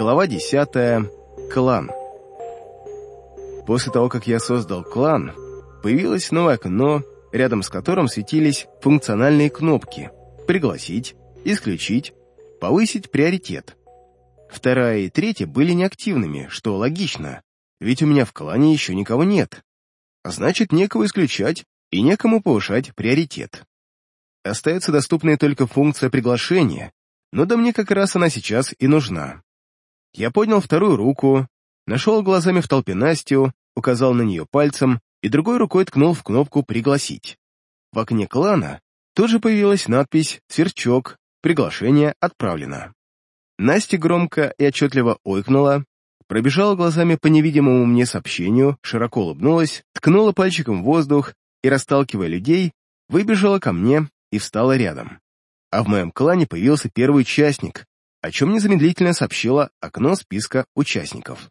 Глава 10. Клан. После того, как я создал клан, появилось новое окно, рядом с которым светились функциональные кнопки «Пригласить», «Исключить», «Повысить приоритет». Вторая и третья были неактивными, что логично, ведь у меня в клане еще никого нет. А значит, некого исключать и некому повышать приоритет. Остается доступная только функция приглашения, но да мне как раз она сейчас и нужна. Я поднял вторую руку, нашел глазами в толпе Настю, указал на нее пальцем и другой рукой ткнул в кнопку «Пригласить». В окне клана тут же появилась надпись «Сверчок», «Приглашение отправлено». Настя громко и отчетливо ойкнула, пробежала глазами по невидимому мне сообщению, широко улыбнулась, ткнула пальчиком в воздух и, расталкивая людей, выбежала ко мне и встала рядом. А в моем клане появился первый участник, о чем незамедлительно сообщило окно списка участников.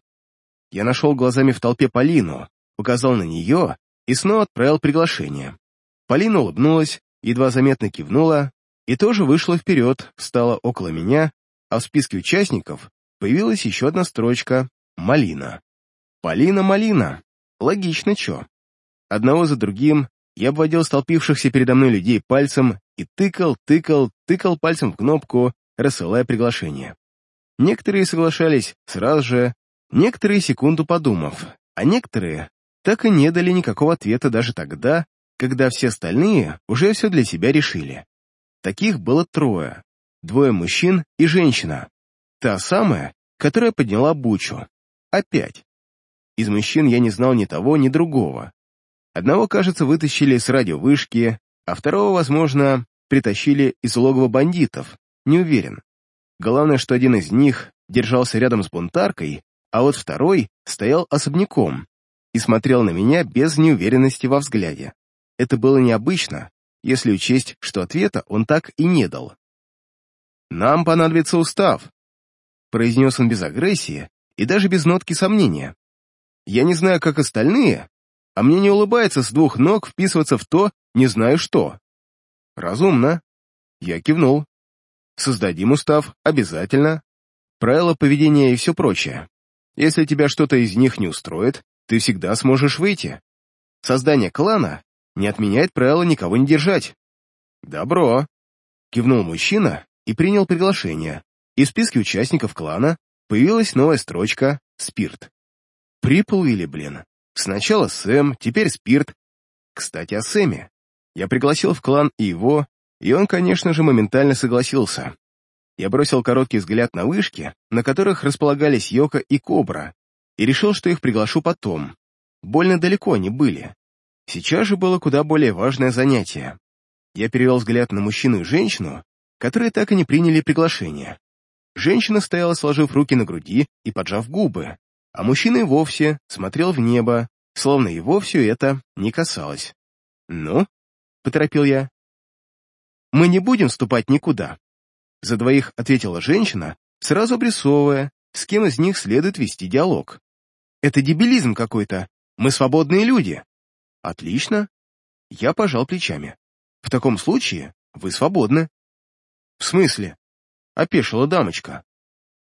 Я нашел глазами в толпе Полину, указал на нее и снова отправил приглашение. Полина улыбнулась, едва заметно кивнула и тоже вышла вперед, встала около меня, а в списке участников появилась еще одна строчка «Малина». Полина-малина. Логично, чё. Одного за другим я обводил столпившихся передо мной людей пальцем и тыкал, тыкал, тыкал пальцем в кнопку, рассылая приглашение. Некоторые соглашались сразу же, некоторые секунду подумав, а некоторые так и не дали никакого ответа даже тогда, когда все остальные уже все для себя решили. Таких было трое. Двое мужчин и женщина. Та самая, которая подняла бучу. Опять. Из мужчин я не знал ни того, ни другого. Одного, кажется, вытащили с радиовышки, а второго, возможно, притащили из логова бандитов, не уверен. Главное, что один из них держался рядом с бунтаркой, а вот второй стоял особняком и смотрел на меня без неуверенности во взгляде. Это было необычно, если учесть, что ответа он так и не дал. «Нам понадобится устав», — произнес он без агрессии и даже без нотки сомнения. «Я не знаю, как остальные, а мне не улыбается с двух ног вписываться в то, не знаю что». «Разумно». Я кивнул. «Создадим устав, обязательно. Правила поведения и все прочее. Если тебя что-то из них не устроит, ты всегда сможешь выйти. Создание клана не отменяет правила никого не держать». «Добро», — кивнул мужчина и принял приглашение. Из списка участников клана появилась новая строчка «Спирт». Приплыли, блин. Сначала Сэм, теперь Спирт. Кстати, о Сэме. Я пригласил в клан и его, и он, конечно же, моментально согласился. Я бросил короткий взгляд на вышки, на которых располагались Йока и Кобра, и решил, что их приглашу потом. Больно далеко они были. Сейчас же было куда более важное занятие. Я перевел взгляд на мужчину и женщину, которые так и не приняли приглашение. Женщина стояла, сложив руки на груди и поджав губы, а мужчина и вовсе смотрел в небо, словно его все это не касалось. «Ну?» — поторопил я. «Мы не будем вступать никуда», — за двоих ответила женщина, сразу обрисовывая, с кем из них следует вести диалог. «Это дебилизм какой-то. Мы свободные люди». «Отлично». Я пожал плечами. «В таком случае вы свободны». «В смысле?» — опешила дамочка.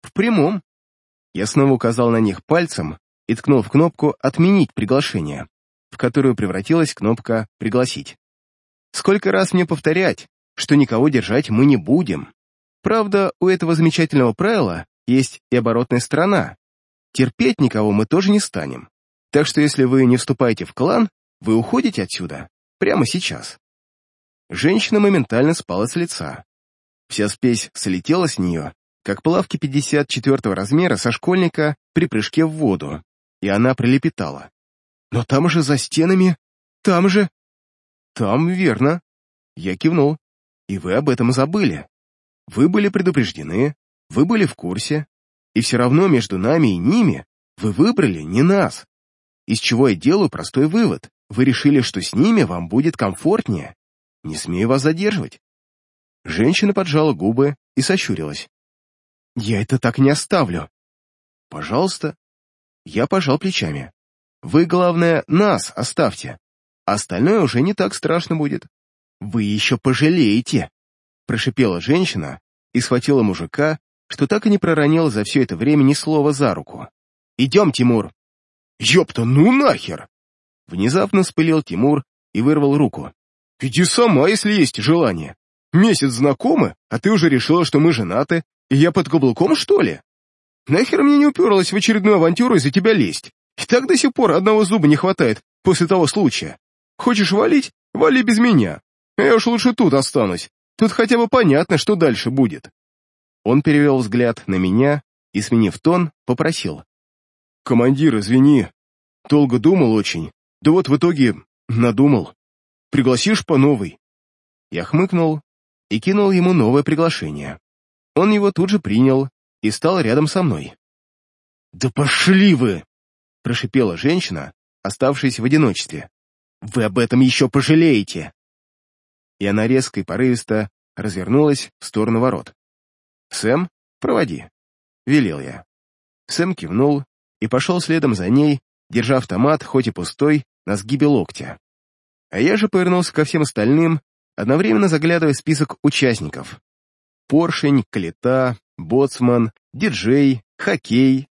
«В прямом». Я снова указал на них пальцем и ткнул в кнопку «Отменить приглашение», в которую превратилась кнопка «Пригласить». Сколько раз мне повторять, что никого держать мы не будем? Правда, у этого замечательного правила есть и оборотная сторона. Терпеть никого мы тоже не станем. Так что если вы не вступаете в клан, вы уходите отсюда прямо сейчас. Женщина моментально спала с лица. Вся спесь слетела с нее, как плавки 54 размера со школьника при прыжке в воду, и она прилепетала. «Но там же за стенами, там же...» «Там верно». Я кивнул. «И вы об этом забыли. Вы были предупреждены, вы были в курсе, и все равно между нами и ними вы выбрали не нас. Из чего я делаю простой вывод. Вы решили, что с ними вам будет комфортнее. Не смею вас задерживать. Женщина поджала губы и сощурилась. «Я это так не оставлю». «Пожалуйста». Я пожал плечами. «Вы, главное, нас оставьте. Остальное уже не так страшно будет». «Вы еще пожалеете», — прошипела женщина и схватила мужика что так и не проронил за все это время ни слова за руку. «Идем, Тимур!» «Ёпта, ну нахер!» Внезапно спылил Тимур и вырвал руку. «Иди сама, если есть желание. Месяц знакомы, а ты уже решила, что мы женаты, и я под каблуком, что ли? Нахер мне не уперлась в очередную авантюру из-за тебя лезть? И так до сих пор одного зуба не хватает после того случая. Хочешь валить? Вали без меня. Я уж лучше тут останусь. Тут хотя бы понятно, что дальше будет». Он перевел взгляд на меня и, сменив тон, попросил. «Командир, извини. Долго думал очень. Да вот в итоге надумал. Пригласишь по новой?» Я хмыкнул и кинул ему новое приглашение. Он его тут же принял и стал рядом со мной. «Да пошли вы!» — прошипела женщина, оставшись в одиночестве. «Вы об этом еще пожалеете!» И она резко и порывисто развернулась в сторону ворот. «Сэм, проводи», — велел я. Сэм кивнул и пошел следом за ней, держа автомат, хоть и пустой, на сгибе локтя. А я же повернулся ко всем остальным, одновременно заглядывая в список участников. Поршень, Калита, Боцман, Диджей, Хоккей.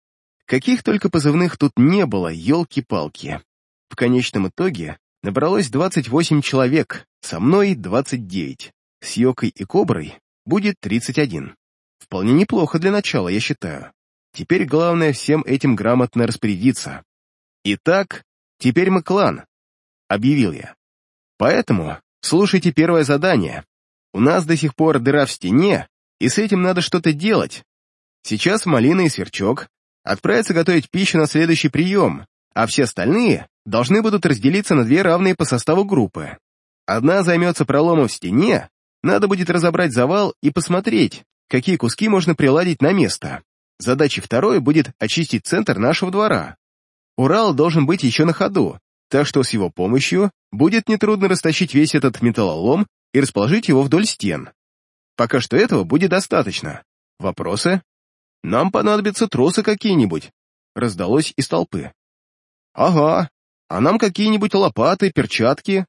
Каких только позывных тут не было, елки-палки. В конечном итоге набралось 28 человек, со мной 29. С Йокой и Коброй будет 31. Вполне неплохо для начала, я считаю. Теперь главное всем этим грамотно распорядиться. Итак, теперь мы клан, объявил я. Поэтому слушайте первое задание. У нас до сих пор дыра в стене, и с этим надо что-то делать. Сейчас Малина и Сверчок отправятся готовить пищу на следующий прием, а все остальные должны будут разделиться на две равные по составу группы. Одна займется проломом в стене, надо будет разобрать завал и посмотреть, какие куски можно приладить на место. Задачей второй будет очистить центр нашего двора. Урал должен быть еще на ходу, так что с его помощью будет нетрудно растащить весь этот металлолом и расположить его вдоль стен. Пока что этого будет достаточно. Вопросы? Нам понадобятся тросы какие-нибудь, раздалось из толпы. Ага, а нам какие-нибудь лопаты, перчатки,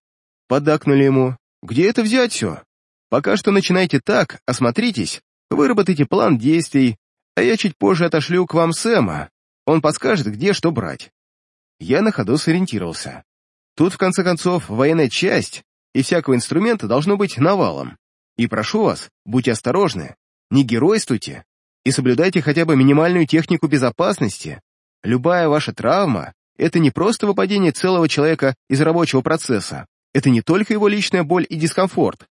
поддакнули ему. Где это взять все? Пока что начинайте так, осмотритесь, выработайте план действий, а я чуть позже отошлю к вам Сэма. Он подскажет, где что брать. Я на ходу сориентировался. Тут, в конце концов, военная часть, и всякого инструмента должно быть навалом. И прошу вас, будьте осторожны, не геройствуйте и соблюдайте хотя бы минимальную технику безопасности. Любая ваша травма — это не просто выпадение целого человека из рабочего процесса, это не только его личная боль и дискомфорт,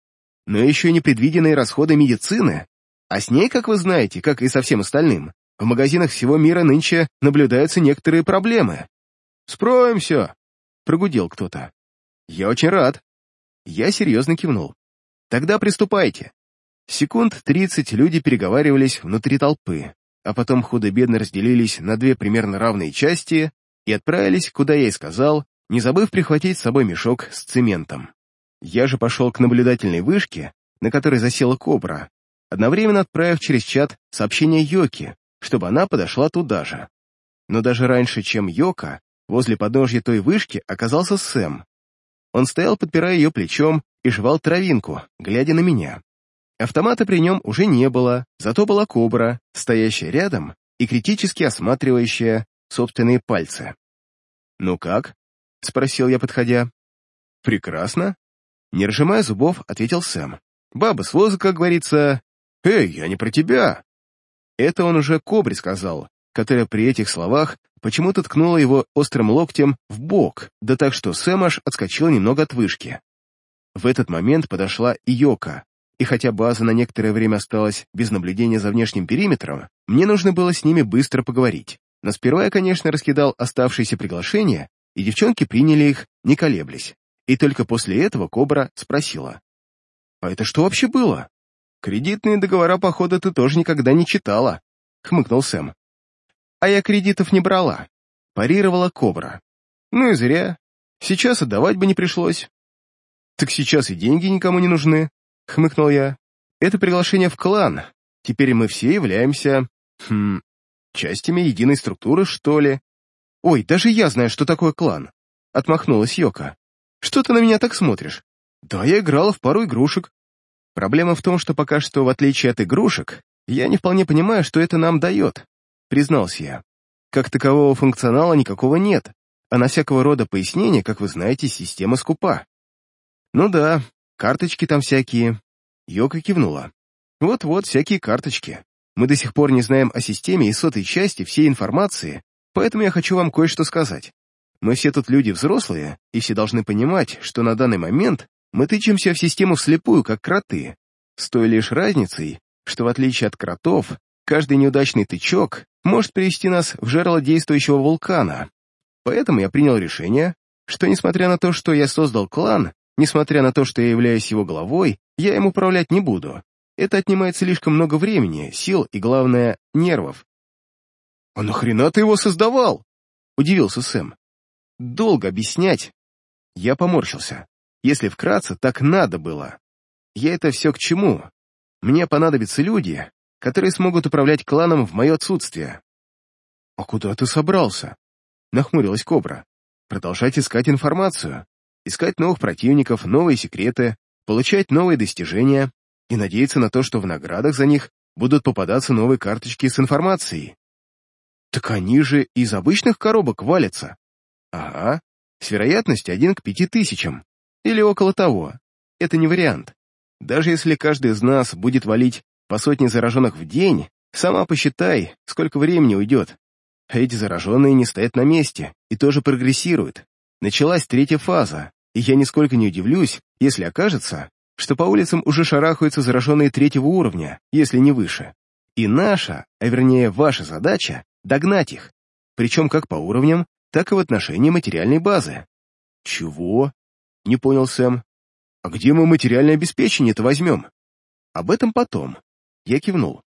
но еще и непредвиденные расходы медицины, а с ней, как вы знаете, как и со всем остальным, в магазинах всего мира нынче наблюдаются некоторые проблемы. «Справимся!» — прогудел кто-то. «Я очень рад». Я серьезно кивнул. «Тогда приступайте». Секунд тридцать люди переговаривались внутри толпы, а потом худо-бедно разделились на две примерно равные части и отправились, куда я и сказал, не забыв прихватить с собой мешок с цементом. Я же пошел к наблюдательной вышке, на которой засела кобра, одновременно отправив через чат сообщение Йоки, чтобы она подошла туда же. Но даже раньше, чем Йока, возле подножья той вышки оказался Сэм. Он стоял, подпирая ее плечом, и жевал травинку, глядя на меня. Автомата при нем уже не было, зато была кобра, стоящая рядом и критически осматривающая собственные пальцы. «Ну как?» — спросил я, подходя. «Прекрасно». Не разжимая зубов, ответил Сэм. «Баба с воза, как говорится, «Эй, я не про тебя!» Это он уже Кобре сказал, которая при этих словах почему-то ткнула его острым локтем в бок, да так что Сэм аж отскочил немного от вышки. В этот момент подошла и Йока, и хотя база на некоторое время осталась без наблюдения за внешним периметром, мне нужно было с ними быстро поговорить. Но сперва я, конечно, раскидал оставшиеся приглашения, и девчонки приняли их, не колеблясь. И только после этого Кобра спросила. «А это что вообще было?» «Кредитные договора, походу, ты тоже никогда не читала», — хмыкнул Сэм. «А я кредитов не брала», — парировала Кобра. «Ну и зря. Сейчас отдавать бы не пришлось». «Так сейчас и деньги никому не нужны», — хмыкнул я. «Это приглашение в клан. Теперь мы все являемся... Хм... частями единой структуры, что ли?» «Ой, даже я знаю, что такое клан», — отмахнулась Йока. «Что ты на меня так смотришь?» «Да, я играла в пару игрушек, Проблема в том, что пока что, в отличие от игрушек, Я не вполне понимаю, что это нам дает, признался я. Как такового функционала никакого нет, а на всякого рода пояснения, как вы знаете, система скупа. Ну да, карточки там всякие. Йока кивнула. Вот-вот, всякие карточки. Мы до сих пор не знаем о системе и сотой части всей информации, поэтому я хочу вам кое-что сказать. Мы все тут люди взрослые, и все должны понимать, что на данный момент мы тычемся в систему вслепую, как кроты, с той лишь разницей, что в отличие от кротов, каждый неудачный тычок может привести нас в жерло действующего вулкана. Поэтому я принял решение, что несмотря на то, что я создал клан, несмотря на то, что я являюсь его главой, я им управлять не буду. Это отнимает слишком много времени, сил и, главное, нервов. «А нахрена ты его создавал?» — удивился Сэм. «Долго объяснять». Я поморщился. Если вкратце, так надо было. Я это все к чему? Мне понадобятся люди, которые смогут управлять кланом в мое отсутствие. «А куда ты собрался?» — нахмурилась Кобра. «Продолжать искать информацию, искать новых противников, новые секреты, получать новые достижения и надеяться на то, что в наградах за них будут попадаться новые карточки с информацией. Так они же из обычных коробок валятся. Ага, с вероятностью один к пяти тысячам. Или около того. Это не вариант. Даже если каждый из нас будет валить по сотне зараженных в день, сама посчитай, сколько времени уйдет. А эти зараженные не стоят на месте и тоже прогрессируют. Началась третья фаза, и я нисколько не удивлюсь, если окажется, что по улицам уже шарахаются зараженные третьего уровня, если не выше. И наша, а вернее ваша задача — догнать их, причем как по уровням, так и в отношении материальной базы. «Чего?» — не понял Сэм. «А где мы материальное обеспечение-то возьмем?» «Об этом потом». Я кивнул.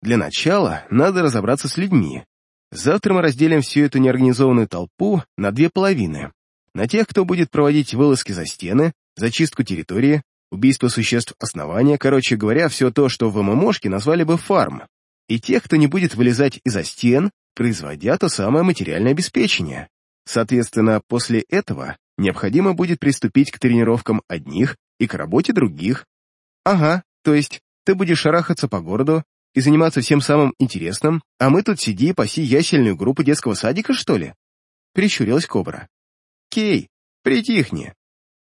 «Для начала надо разобраться с людьми. Завтра мы разделим всю эту неорганизованную толпу на две половины. На тех, кто будет проводить вылазки за стены, зачистку территории, убийство существ основания, короче говоря, все то, что в ММОшке назвали бы фарм, и тех, кто не будет вылезать из-за стен, производя то самое материальное обеспечение. Соответственно, после этого необходимо будет приступить к тренировкам одних и к работе других. Ага, то есть ты будешь шарахаться по городу и заниматься всем самым интересным, а мы тут сиди и паси ясельную группу детского садика, что ли? Прищурилась Кобра. Кей, притихни.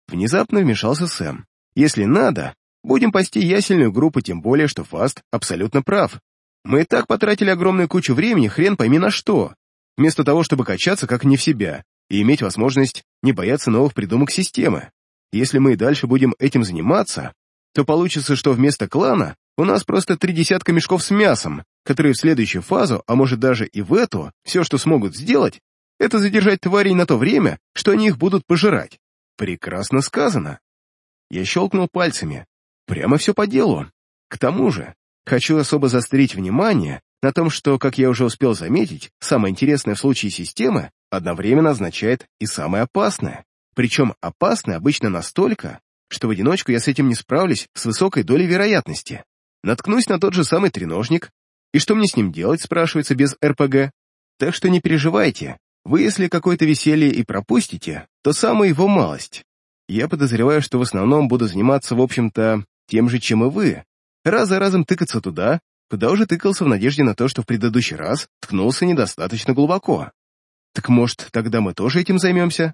Внезапно вмешался Сэм. Если надо, будем пасти ясельную группу, тем более, что Фаст абсолютно прав. Мы и так потратили огромную кучу времени, хрен пойми на что, вместо того, чтобы качаться как не в себя и иметь возможность не бояться новых придумок системы. Если мы и дальше будем этим заниматься, то получится, что вместо клана у нас просто три десятка мешков с мясом, которые в следующую фазу, а может даже и в эту, все, что смогут сделать, это задержать тварей на то время, что они их будут пожирать. Прекрасно сказано. Я щелкнул пальцами. Прямо все по делу. К тому же, хочу особо заострить внимание на том, что, как я уже успел заметить, самое интересное в случае системы одновременно означает и самое опасное. Причем опасное обычно настолько, что в одиночку я с этим не справлюсь с высокой долей вероятности. Наткнусь на тот же самый треножник, и что мне с ним делать, спрашивается без РПГ. Так что не переживайте, вы если какое-то веселье и пропустите, то самую его малость. Я подозреваю, что в основном буду заниматься, в общем-то, тем же, чем и вы. Раз за разом тыкаться туда, куда уже тыкался в надежде на то, что в предыдущий раз ткнулся недостаточно глубоко. Так может, тогда мы тоже этим займемся?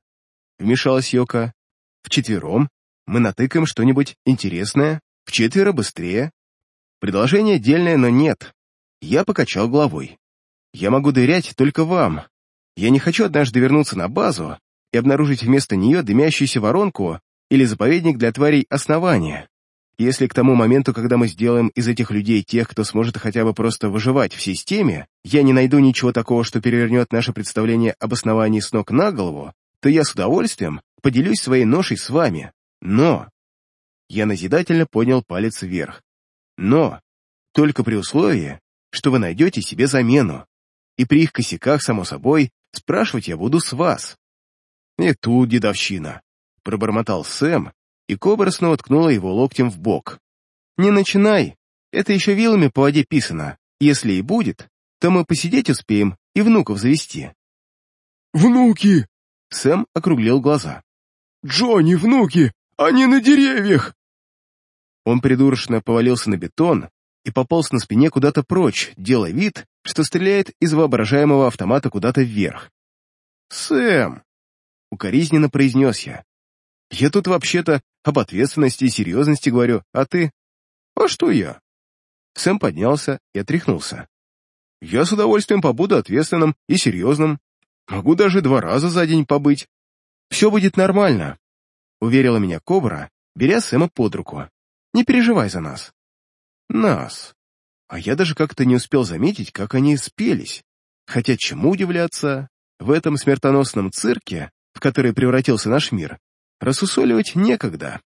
Вмешалась Йока. Вчетвером мы натыкаем что-нибудь интересное, вчетверо быстрее. Предложение дельное, но нет. Я покачал головой. Я могу доверять только вам. Я не хочу однажды вернуться на базу и обнаружить вместо нее дымящуюся воронку или заповедник для тварей основания. Если к тому моменту, когда мы сделаем из этих людей тех, кто сможет хотя бы просто выживать в системе, я не найду ничего такого, что перевернет наше представление об основании с ног на голову, то я с удовольствием поделюсь своей ношей с вами. Но... Я назидательно поднял палец вверх. Но... Только при условии, что вы найдете себе замену. И при их косяках, само собой, спрашивать я буду с вас. И тут дедовщина. Пробормотал Сэм, и кобра снова ткнула его локтем в бок. «Не начинай. Это еще вилами по воде писано. Если и будет, то мы посидеть успеем и внуков завести». «Внуки!» Сэм округлил глаза. «Джонни, внуки! Они на деревьях!» Он придурочно повалился на бетон и пополз на спине куда-то прочь, делая вид, что стреляет из воображаемого автомата куда-то вверх. «Сэм!» — укоризненно произнес я. «Я тут вообще-то об ответственности и серьезности говорю, а ты...» «А что я?» Сэм поднялся и отряхнулся. «Я с удовольствием побуду ответственным и серьезным. Могу даже два раза за день побыть. Все будет нормально», — уверила меня Кобра, беря Сэма под руку. «Не переживай за нас». «Нас». А я даже как-то не успел заметить, как они спелись. Хотя чему удивляться, в этом смертоносном цирке, в который превратился наш мир, рассусоливать некогда.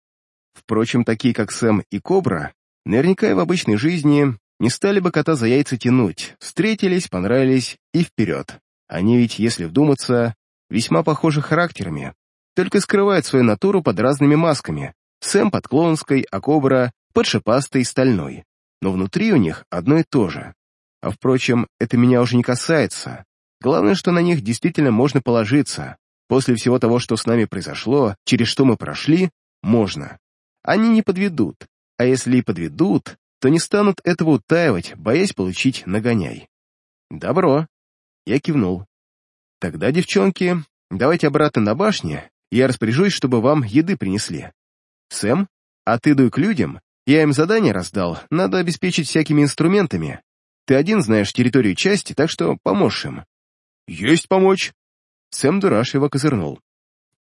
Впрочем, такие как Сэм и Кобра, наверняка и в обычной жизни не стали бы кота за яйца тянуть, встретились, понравились и вперед. Они ведь, если вдуматься, весьма похожи характерами, только скрывают свою натуру под разными масками. Сэм под клоунской, а Кобра под шипастой стальной. Но внутри у них одно и то же. А впрочем, это меня уже не касается. Главное, что на них действительно можно положиться. После всего того, что с нами произошло, через что мы прошли, можно. Они не подведут. А если и подведут, то не станут этого утаивать, боясь получить нагоняй. Добро. Я кивнул. Тогда, девчонки, давайте обратно на башне, я распоряжусь, чтобы вам еды принесли. Сэм, а ты дуй к людям, я им задание раздал, надо обеспечить всякими инструментами. Ты один знаешь территорию части, так что поможешь им. Есть помочь. Сэм дурашливо козырнул.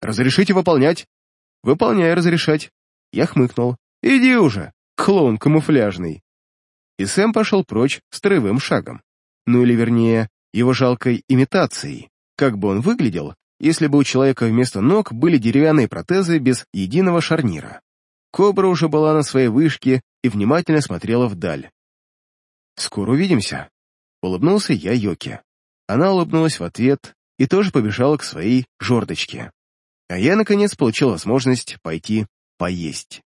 Разрешите выполнять? Выполняй разрешать. Я хмыкнул. Иди уже, клоун камуфляжный. И Сэм пошел прочь строевым шагом. Ну или вернее, его жалкой имитацией. Как бы он выглядел, если бы у человека вместо ног были деревянные протезы без единого шарнира. Кобра уже была на своей вышке и внимательно смотрела вдаль. «Скоро увидимся», — улыбнулся я Йоке. Она улыбнулась в ответ и тоже побежала к своей жердочке. А я, наконец, получил возможность пойти поесть.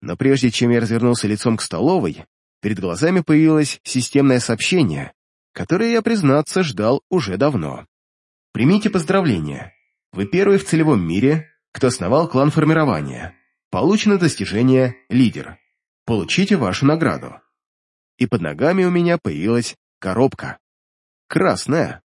Но прежде чем я развернулся лицом к столовой, перед глазами появилось системное сообщение, которое я, признаться, ждал уже давно. Примите поздравления. Вы первый в целевом мире, кто основал клан формирования. Получено достижение «Лидер». Получите вашу награду. И под ногами у меня появилась коробка. Красная.